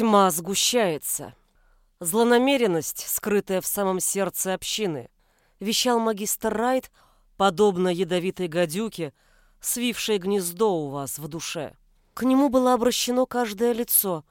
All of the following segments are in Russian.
Тьма сгущается. Злонамеренность, скрытая в самом сердце общины, вещал магистр Райт, подобно ядовитой гадюке, свившей гнездо у вас в душе. К нему было обращено каждое лицо.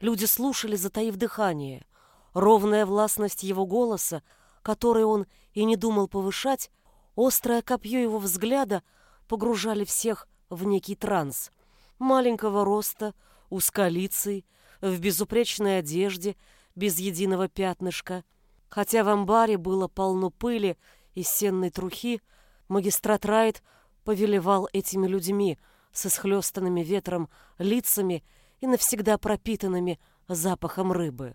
Люди слушали, затаив дыхание. Ровная властность его голоса, который он и не думал повышать, острое копье его взгляда погружали всех в некий транс. Маленького роста, узколицый, в безупречной одежде, без единого пятнышка. Хотя в амбаре было полно пыли и сенной трухи, магистрат Райт повелевал этими людьми с исхлестанными ветром лицами и навсегда пропитанными запахом рыбы.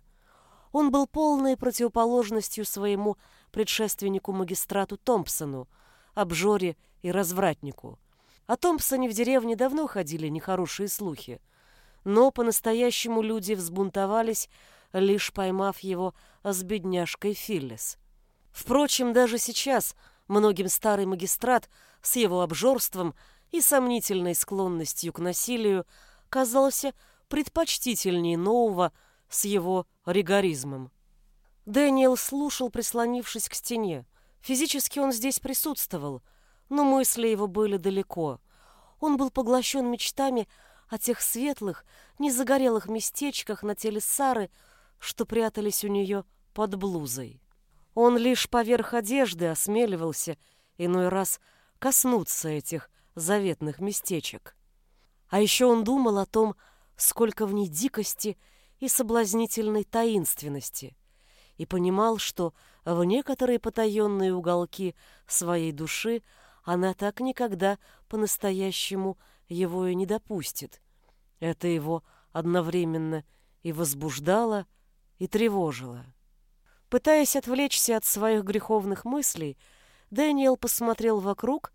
Он был полной противоположностью своему предшественнику-магистрату Томпсону, обжоре и развратнику. О Томпсоне в деревне давно ходили нехорошие слухи, но по-настоящему люди взбунтовались лишь поймав его с бедняжкой Филлис. Впрочем, даже сейчас многим старый магистрат с его обжорством и сомнительной склонностью к насилию казался предпочтительнее нового с его ригоризмом. Дэниел слушал, прислонившись к стене. Физически он здесь присутствовал, но мысли его были далеко. Он был поглощен мечтами о тех светлых, незагорелых местечках на теле Сары, что прятались у нее под блузой. Он лишь поверх одежды осмеливался иной раз коснуться этих заветных местечек. А еще он думал о том, сколько в ней дикости и соблазнительной таинственности, и понимал, что в некоторые потаенные уголки своей души она так никогда по-настоящему его и не допустит. Это его одновременно и возбуждало, и тревожило. Пытаясь отвлечься от своих греховных мыслей, Дэниел посмотрел вокруг,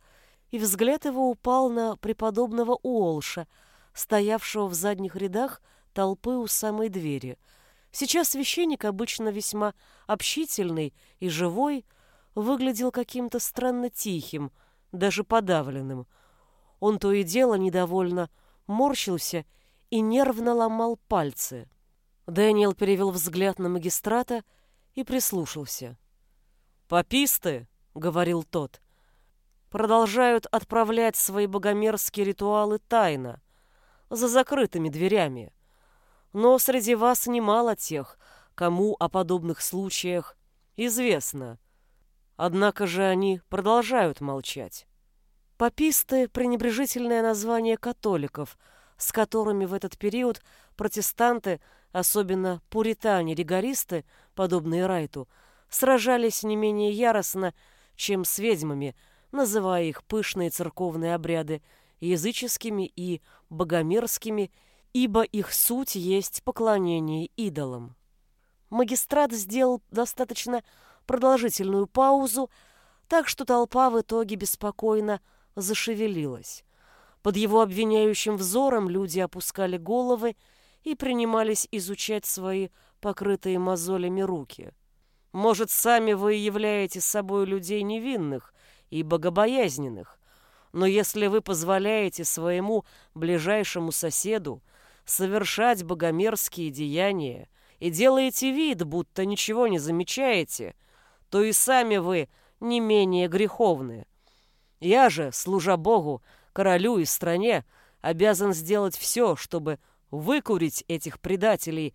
и взгляд его упал на преподобного Уолша, стоявшего в задних рядах толпы у самой двери. Сейчас священник, обычно весьма общительный и живой, выглядел каким-то странно тихим, даже подавленным. Он то и дело недовольно морщился и нервно ломал пальцы. Дэниел перевел взгляд на магистрата и прислушался. «Паписты», — говорил тот, — «продолжают отправлять свои богомерзкие ритуалы тайно, за закрытыми дверями. Но среди вас немало тех, кому о подобных случаях известно. Однако же они продолжают молчать». Паписты — пренебрежительное название католиков, с которыми в этот период протестанты — особенно пуритане-ригористы, подобные Райту, сражались не менее яростно, чем с ведьмами, называя их пышные церковные обряды языческими и богомерзкими, ибо их суть есть поклонение идолам. Магистрат сделал достаточно продолжительную паузу, так что толпа в итоге беспокойно зашевелилась. Под его обвиняющим взором люди опускали головы и принимались изучать свои покрытые мозолями руки. Может, сами вы являете собой людей невинных и богобоязненных, но если вы позволяете своему ближайшему соседу совершать богомерзкие деяния и делаете вид, будто ничего не замечаете, то и сами вы не менее греховны. Я же, служа Богу, королю и стране, обязан сделать все, чтобы выкурить этих предателей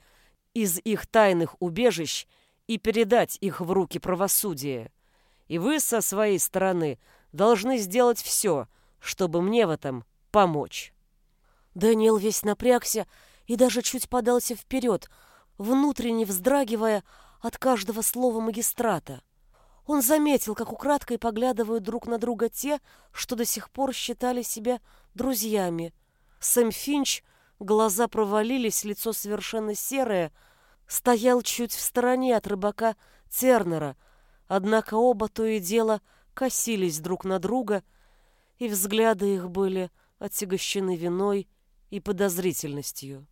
из их тайных убежищ и передать их в руки правосудия. И вы со своей стороны должны сделать все, чтобы мне в этом помочь. Даниэл весь напрягся и даже чуть подался вперед, внутренне вздрагивая от каждого слова магистрата. Он заметил, как украдкой поглядывают друг на друга те, что до сих пор считали себя друзьями. Сэм Финч Глаза провалились, лицо совершенно серое, стоял чуть в стороне от рыбака Тернера, однако оба то и дело косились друг на друга, и взгляды их были отягощены виной и подозрительностью.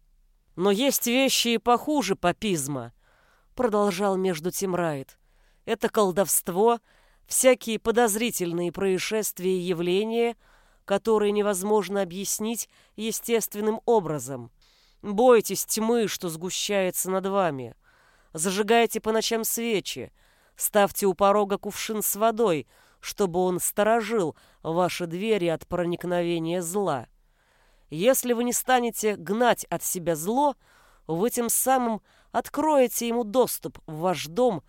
«Но есть вещи и похуже папизма», — продолжал между тем Райт. «Это колдовство, всякие подозрительные происшествия и явления — которые невозможно объяснить естественным образом. Бойтесь тьмы, что сгущается над вами. Зажигайте по ночам свечи. Ставьте у порога кувшин с водой, чтобы он сторожил ваши двери от проникновения зла. Если вы не станете гнать от себя зло, вы тем самым откроете ему доступ в ваш дом,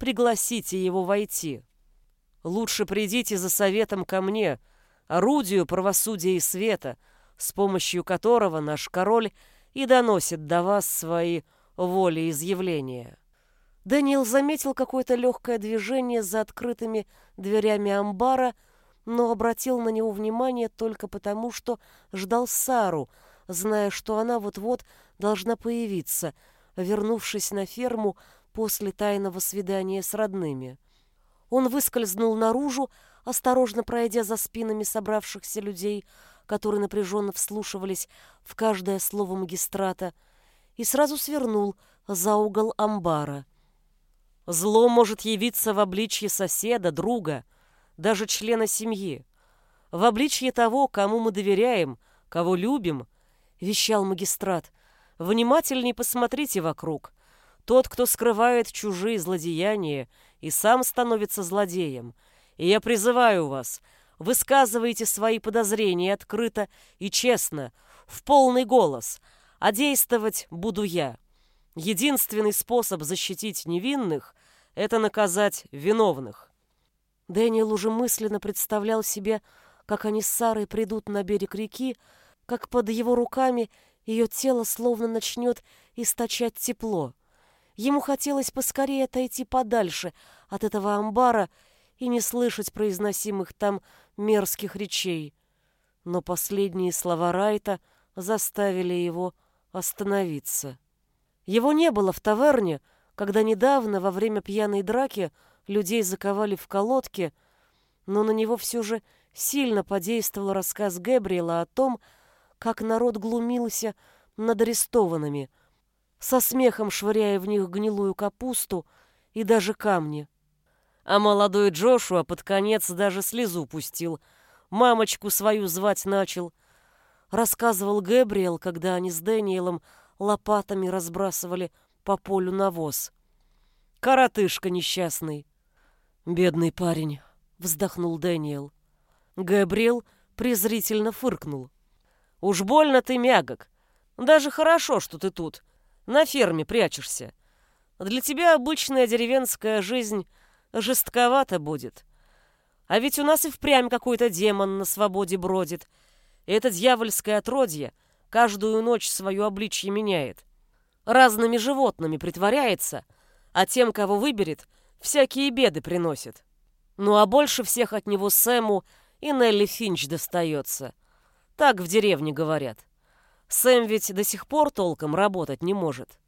пригласите его войти. Лучше придите за советом ко мне, орудию правосудия и света, с помощью которого наш король и доносит до вас свои волеизъявления. Дэниел заметил какое-то легкое движение за открытыми дверями амбара, но обратил на него внимание только потому, что ждал Сару, зная, что она вот-вот должна появиться, вернувшись на ферму после тайного свидания с родными. Он выскользнул наружу, осторожно пройдя за спинами собравшихся людей, которые напряженно вслушивались в каждое слово магистрата, и сразу свернул за угол амбара. Зло может явиться в обличье соседа, друга, даже члена семьи, в обличье того, кому мы доверяем, кого любим, вещал магистрат. Внимательней посмотрите вокруг. Тот, кто скрывает чужие злодеяния и сам становится злодеем. И я призываю вас, высказывайте свои подозрения открыто и честно, в полный голос, а действовать буду я. Единственный способ защитить невинных — это наказать виновных. Дэниел уже мысленно представлял себе, как они с Сарой придут на берег реки, как под его руками ее тело словно начнет источать тепло. Ему хотелось поскорее отойти подальше от этого амбара и не слышать произносимых там мерзких речей. Но последние слова Райта заставили его остановиться. Его не было в таверне, когда недавно, во время пьяной драки, людей заковали в колодки, но на него все же сильно подействовал рассказ Гэбриэла о том, как народ глумился над арестованными, со смехом швыряя в них гнилую капусту и даже камни. А молодой Джошуа под конец даже слезу пустил, мамочку свою звать начал. Рассказывал Гэбриэл, когда они с Дэниелом лопатами разбрасывали по полю навоз. Коротышка несчастный. Бедный парень, вздохнул Дэниел. Габриэл презрительно фыркнул. Уж больно ты мягок. Даже хорошо, что ты тут, на ферме прячешься. Для тебя обычная деревенская жизнь жестковата будет. А ведь у нас и впрямь какой-то демон на свободе бродит. И это дьявольское отродье — каждую ночь свое обличье меняет. Разными животными притворяется, а тем, кого выберет, всякие беды приносит. Ну а больше всех от него Сэму и Нелли Финч достается. Так в деревне говорят. Сэм ведь до сих пор толком работать не может.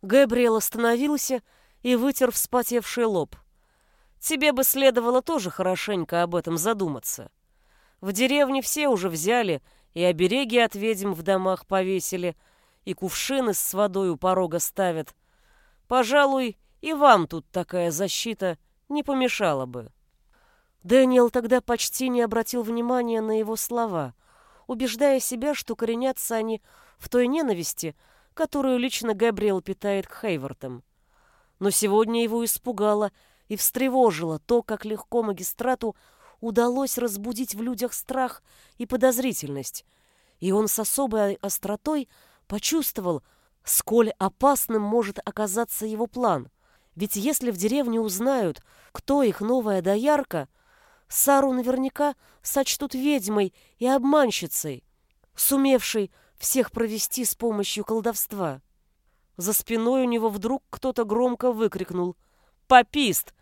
Габриэл остановился и вытер вспотевший лоб. Тебе бы следовало тоже хорошенько об этом задуматься. В деревне все уже взяли и обереги от ведьм в домах повесили, и кувшины с водой у порога ставят. Пожалуй, и вам тут такая защита не помешала бы. Дэниел тогда почти не обратил внимания на его слова, убеждая себя, что коренятся они в той ненависти, которую лично Габриэл питает к Хейвартам. Но сегодня его испугало и встревожило то, как легко магистрату удалось разбудить в людях страх и подозрительность, и он с особой остротой почувствовал, сколь опасным может оказаться его план. Ведь если в деревне узнают, кто их новая доярка, Сару наверняка сочтут ведьмой и обманщицей, сумевшей всех провести с помощью колдовства. За спиной у него вдруг кто-то громко выкрикнул «Попист!»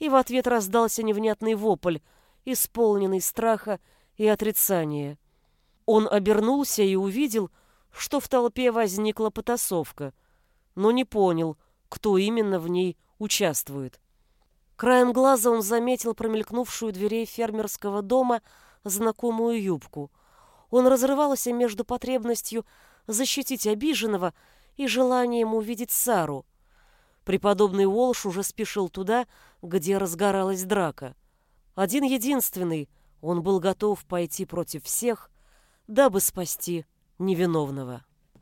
и в ответ раздался невнятный вопль, исполненный страха и отрицания. Он обернулся и увидел, что в толпе возникла потасовка, но не понял, кто именно в ней участвует. Краем глаза он заметил промелькнувшую дверей фермерского дома знакомую юбку. Он разрывался между потребностью защитить обиженного и желанием увидеть Сару. Преподобный Уолш уже спешил туда, где разгоралась драка. Один единственный, он был готов пойти против всех, дабы спасти невиновного.